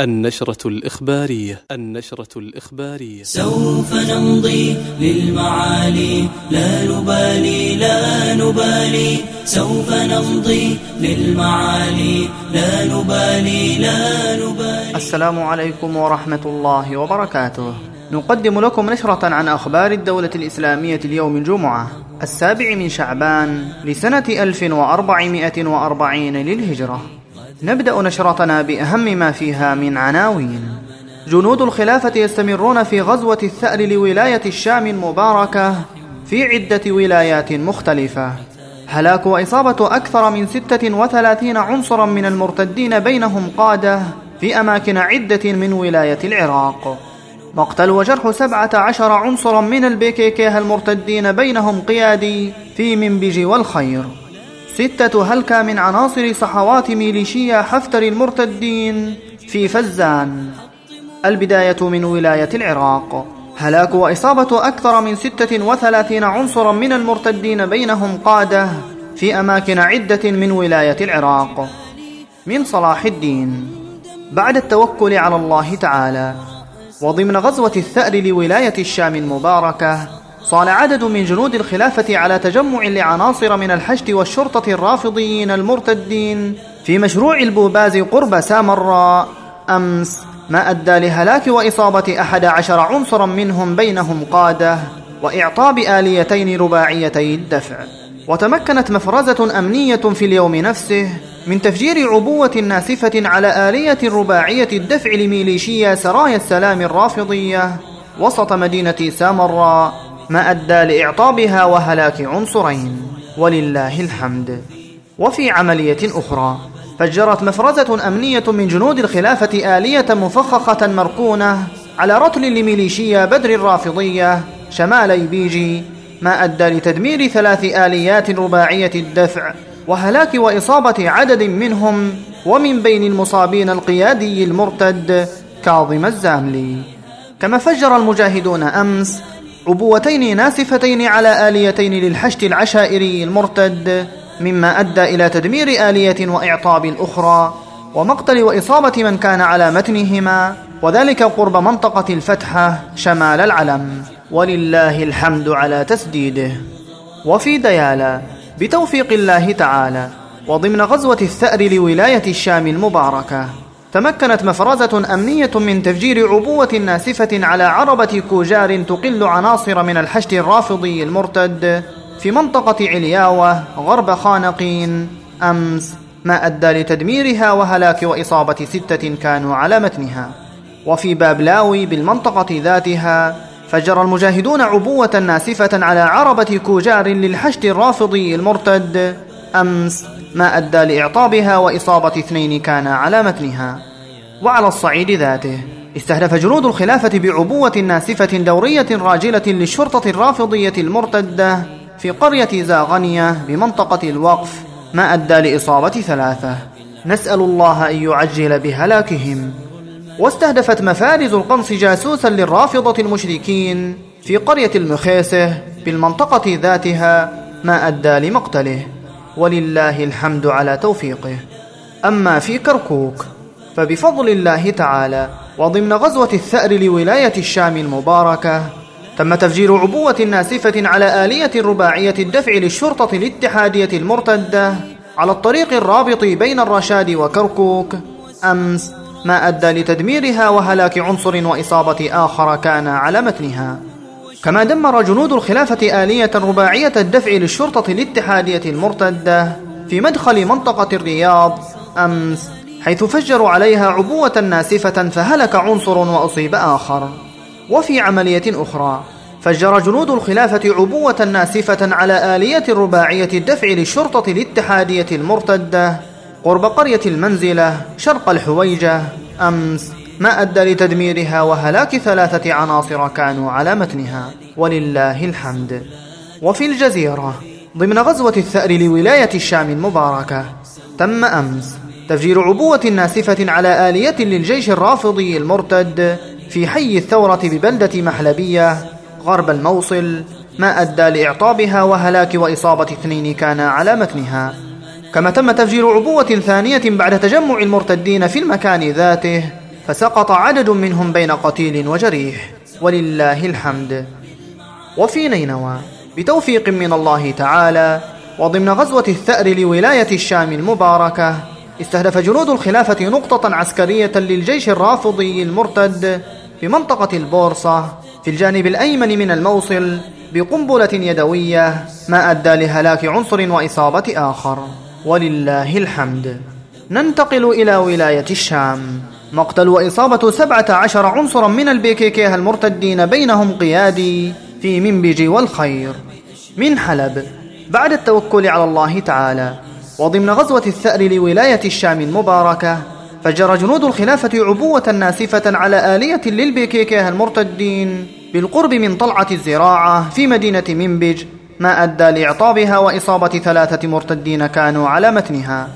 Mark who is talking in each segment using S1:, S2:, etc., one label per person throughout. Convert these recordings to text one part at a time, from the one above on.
S1: النشرة الإخبارية النشرة الإخبارية.
S2: سوف نمضي للمعالي لا نبالي لا نبالي. سوف نمضي للمعالي لا نبالي لا نبالي.
S3: السلام عليكم ورحمة الله وبركاته. نقدم لكم نشرة عن أخبار الدولة الإسلامية اليوم الجمعة السابع من شعبان لسنة 1440 للهجرة. نبدأ نشرتنا بأهم ما فيها من عناوين. جنود الخلافة يستمرون في غزوة الثأر لولاية الشام المباركة في عدة ولايات مختلفة. هلاك وإصابة أكثر من 36 عنصرا من المرتدين بينهم قادة في أماكن عدة من ولاية العراق. مقتل وجرح 17 عنصرا من البيكيكيه المرتدين بينهم قيادي في منبج والخير. ستة هلكة من عناصر صحوات ميليشيا حفتر المرتدين في فزان. البداية من ولاية العراق. هلاك وإصابة أكثر من 36 عنصرا من المرتدين بينهم قادة في أماكن عدة من ولاية العراق. من صلاح الدين. بعد التوكل على الله تعالى. وضمن غزوة الثأر لولاية الشام المباركة صال عدد من جنود الخلافة على تجمع لعناصر من الحشد والشرطة الرافضيين المرتدين. في مشروع البوباز قرب سامراء أمس ما أدى لهلاك وإصابة أحد عشر عنصرا منهم بينهم قادة وإعطاب آليتين رباعيتي الدفع. وتمكنت مفرزة أمنية في اليوم نفسه من تفجير عبوة ناسفة على آلية رباعية الدفع لميليشيا سرايا السلام الرافضية وسط مدينة سامراء. ما أدى لإعطابها وهلاك عنصرين ولله الحمد. وفي عملية أخرى فجرت مفرزة أمنية من جنود الخلافة آلية مفخخة مركونة على رتل لميليشيا بدر الرافضية شمالي بيجي ما أدى لتدمير ثلاث آليات رباعية الدفع وهلاك وإصابة عدد منهم ومن بين المصابين القيادي المرتد كاظم الزاملي. كما فجر المجاهدون أمس عبوتين ناسفتين على آليتين للحشد العشائري المرتد مما أدى إلى تدمير آلية وإعطاب الأخرى ومقتل وإصابة من كان على متنهما وذلك قرب منطقة الفتحة شمال العلم. ولله الحمد على تسديده. وفي ديالا بتوفيق الله تعالى وضمن غزوة الثأر لولاية الشام المباركة. تمكنت مفرزة أمنية من تفجير عبوة ناسفة على عربة كوجار تقل عناصر من الحشد الرافضي المرتد في منطقة علياوة غرب خانقين. أمس ما أدى لتدميرها وهلاك وإصابة ستة كانوا على متنها. وفي بابلاوي بالمنطقة ذاتها فجر المجاهدون عبوة ناسفة على عربة كوجار للحشد الرافضي المرتد. أمس ما أدى لإعطابها وإصابة اثنين كان على متنها. وعلى الصعيد ذاته استهدف جنود الخلافة بعبوة ناسفة دورية راجلة للشرطة الرافضية المرتدة في قرية زاغنية بمنطقة الوقف ما أدى لإصابة ثلاثة. نسأل الله أن يعجل بهلاكهم. واستهدفت مفارز القنص جاسوسا للرافضة المشركين في قرية المخيسة بالمنطقة ذاتها ما أدى لمقتله. ولله الحمد على توفيقه. أما في كركوك فبفضل الله تعالى وضمن غزوة الثأر لولاية الشام المباركة تم تفجير عبوة ناسفة على آلية رباعية الدفع للشرطة الاتحادية المرتدة على الطريق الرابط بين الرشاد وكركوك. أمس ما أدى لتدميرها وهلاك عنصر وإصابة آخر كان على متنها. كما دمر جنود الخلافة آلية رباعية الدفع للشرطة الاتحادية المرتدة في مدخل منطقة الرياض أمس حيث فجروا عليها عبوة ناسفة فهلك عنصر وأصيب آخر. وفي عملية أخرى فجر جنود الخلافة عبوة ناسفة على آلية رباعية الدفع للشرطة الاتحادية المرتدة قرب قرية المنزلة شرق الحويجة أمس ما أدى لتدميرها وهلاك ثلاثة عناصر كانوا على متنها. ولله الحمد. وفي الجزيرة ضمن غزوة الثأر لولاية الشام المباركة تم أمس تفجير عبوة ناسفة على آلية للجيش الرافضي المرتد في حي الثورة ببلدة محلبية غرب الموصل ما أدى لإعطابها وهلاك وإصابة اثنين كان على متنها. كما تم تفجير عبوة ثانية بعد تجمع المرتدين في المكان ذاته فسقط عدد منهم بين قتيل وجريح. ولله الحمد. وفي نينوى. بتوفيق من الله تعالى وضمن غزوة الثأر لولاية الشام المباركة استهدف جنود الخلافة نقطة عسكرية للجيش الرافضي المرتد في منطقة البورصة في الجانب الأيمن من الموصل بقنبلة يدوية ما أدى لهلاك عنصر وإصابة آخر. ولله الحمد. ننتقل إلى ولاية الشام. مقتل وإصابة سبعة عشر عنصرا من البيكيكيه المرتدين بينهم قيادي في منبج والخير من حلب بعد التوكل على الله تعالى. وضمن غزوة الثأر لولاية الشام المباركة فجر جنود الخلافة عبوة ناسفة على آلية للبيكيكيه المرتدين بالقرب من طلعة الزراعة في مدينة منبج ما أدى لإعطابها وإصابة ثلاثة مرتدين كانوا على متنها.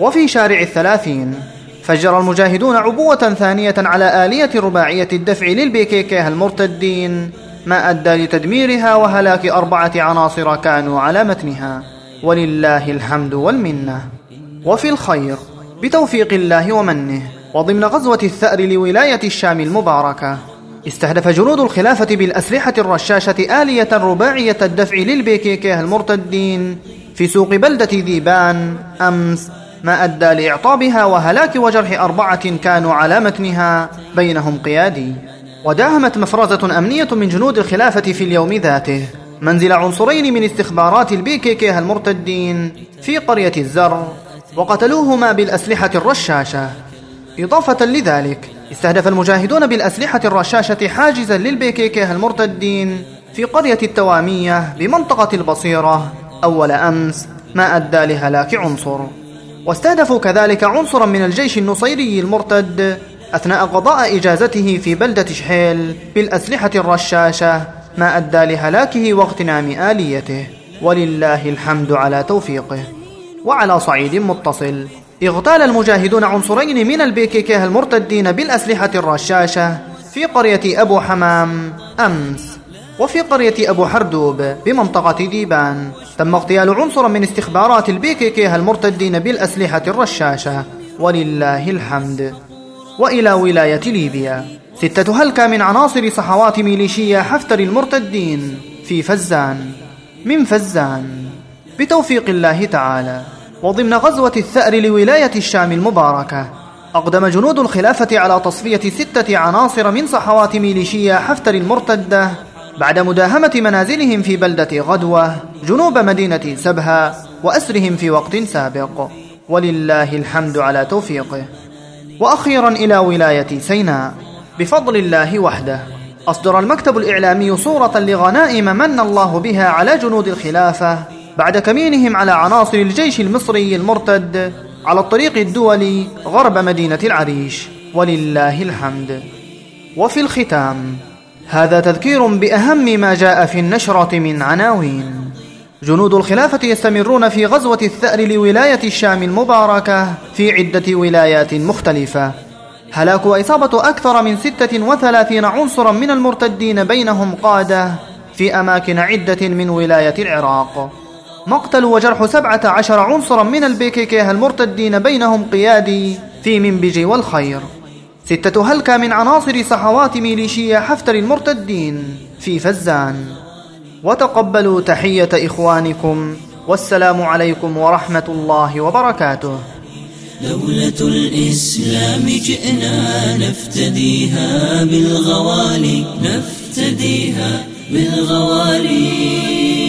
S3: وفي شارع الثلاثين فجر المجاهدون عبوة ثانية على آلية رباعية الدفع للبيكيكيه المرتدين ما أدى لتدميرها وهلاك أربعة عناصر كانوا على متنها. ولله الحمد والمنة. وفي الخير بتوفيق الله ومنه. وضمن غزوة الثأر لولاية الشام المباركة. استهدف جنود الخلافة بالأسلحة الرشاشة آلية رباعية الدفع للبيكيكيه المرتدين في سوق بلدة ذيبان. أمس ما أدى لإعطابها وهلاك وجرح أربعة كانوا على متنها بينهم قيادي. وداهمت مفرزة أمنية من جنود الخلافة في اليوم ذاته. منزل عنصرين من استخبارات البيكيكيه المرتدين في قرية الزر وقتلوهما بالأسلحة الرشاشة. إضافة لذلك استهدف المجاهدون بالأسلحة الرشاشة حاجزا للبيكيكيه المرتدين في قرية التوامية بمنطقة البصيرة. أول أمس ما أدى لهلاك عنصر. واستهدفوا كذلك عنصرا من الجيش النصيري المرتد أثناء قضاء إجازته في بلدة شحيل بالأسلحة الرشاشة ما أدى لهلاكه واغتنام آليته. ولله الحمد على توفيقه. وعلى صعيد متصل. اغتال المجاهدون عنصرين من البيكيكيه المرتدين بالأسلحة الرشاشة في قرية أبو حمام أمس. وفي قرية أبو حردوب بمنطقة ديبان. تم اغتيال عنصر من استخبارات البيكيكيه المرتدين بالأسلحة الرشاشة. ولله الحمد. وإلى ولاية ليبيا. ستة هلكة من عناصر صحوات ميليشيا حفتر المرتدين في فزان. من فزان. بتوفيق الله تعالى. وضمن غزوة الثأر لولاية الشام المباركة أقدم جنود الخلافة على تصفية ستة عناصر من صحوات ميليشيا حفتر المرتدة بعد مداهمة منازلهم في بلدة غدوة جنوب مدينة سبها وأسرهم في وقت سابق. ولله الحمد على توفيقه. وأخيرا إلى ولاية سيناء. بفضل الله وحده أصدر المكتب الإعلامي صورة لغنائم من الله بها على جنود الخلافة بعد كمينهم على عناصر الجيش المصري المرتد على الطريق الدولي غرب مدينة العريش. ولله الحمد. وفي الختام هذا تذكير بأهم ما جاء في النشرة من عناوين. جنود الخلافة يستمرون في غزوة الثأر لولاية الشام المباركة في عدة ولايات مختلفة. هلاك وإصابة أكثر من ستة وثلاثين عنصرا من المرتدين بينهم قادة في أماكن عدة من ولاية العراق. مقتل وجرح سبعة عشر عنصرا من البيكيكيه المرتدين بينهم قيادي في منبج والخير. ستة هلكة من عناصر صحوات ميليشيا حفتر المرتدين في فزان. وتقبلوا تحية إخوانكم والسلام عليكم ورحمة الله وبركاته.
S2: دولة الإسلام جئنا نفتديها بالغوالي نفتديها بالغوالي.